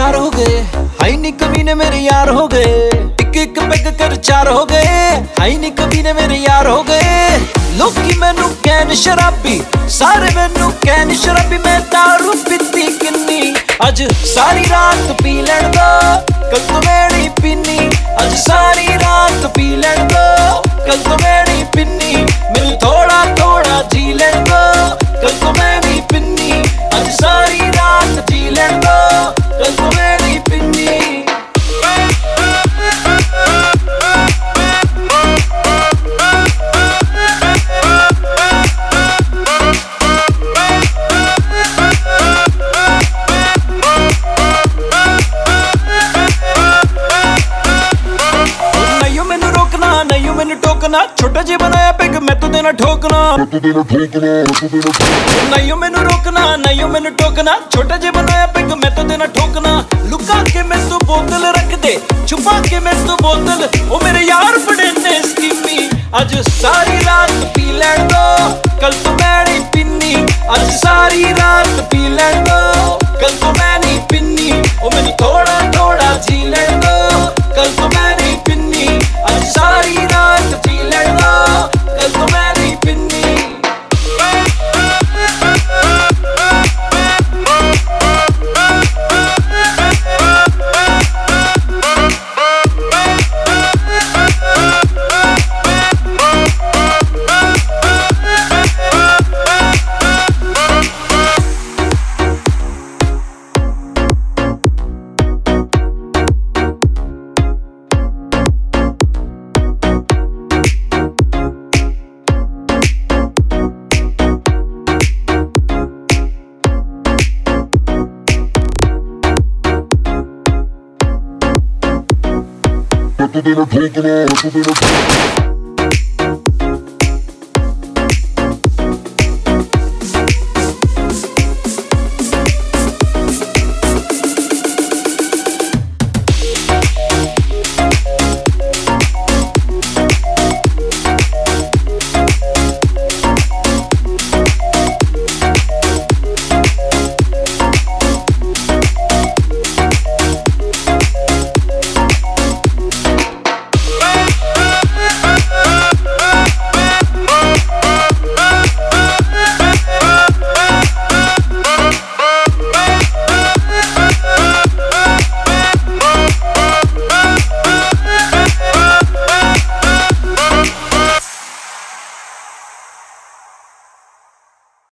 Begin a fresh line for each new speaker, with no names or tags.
ਚਾਰ ਹੋ ਗਏ। ਹਾਈ ਨੀ ਕਮੀਨੇ ਮੇਰੇ ਯਾਰ ਹੋ ਗਏ। ਇੱਕ ਇੱਕ ਪੈਗ ਕਰ ਚਾਰ ਹੋ ਗਏ। ਹਾਈ ਨੀ ਕਮੀਨੇ ਮੇਰੇ ਯਾਰ ਹੋ ਗਏ। ਲੋਕੀ ਮੈਨੂੰ ਕਹਿਣ ਸ਼ਰਾਬੀ, ਸਾਰੇ ਮੈਨੂੰ ਕਹਿਣ ਸ਼ਰਾਬੀ। ਮੈਂ ਦਾਰੂ ਪੀਤੀ ਕਿੰਨੀ। ਅੱਜ ਸਾਰੀ ਰਾਤ ਪੀ ਲੈਣ ਦੋ। ਟੋਕਣਾ ਛੋਟਾ ਜਿਹਾ ਬਣਾਇਆ ਪਿਗ ਮੈਂ ਤੂੰ ਦੇਣਾ ਠੋਕਣਾ। ਨਈਓ ਮੈਨੂੰ ਰੋਕਣਾ ਨਈਓ ਮੈਨੂੰ ਟੋਕਣਾ ਛੋਟਾ ਜਿਹਾ ਬਣਾਇਆ ਪਿਗ ਮੈਂ ਤੂੰ ਦੇਣਾ ਠੋਕਣਾ But they don't
take it, but they don't take it.